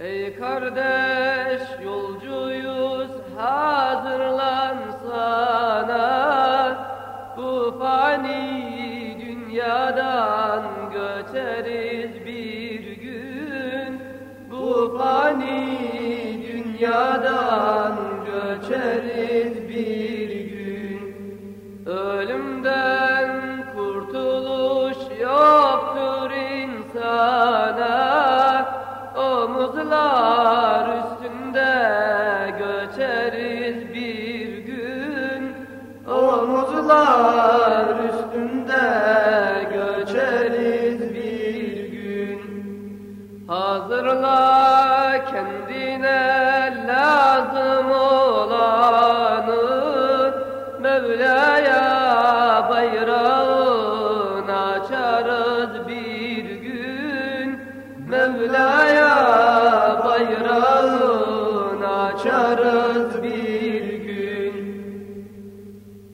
Ey kardeş yolcuyuz hazırlansana Bu fani dünyadan göçeriz bir gün. Bu fani dünyadan göçeriz bir gün. Ölümden kurtuluş yoktur insana Omuzlar üstünde göçeriz bir gün. Omuzlar üstünde göçeriz bir gün. Hazırla kendine lazım olanı Mevla'ya bayrağını açarız bir gün. Mevla'ya bayrağını açarız bir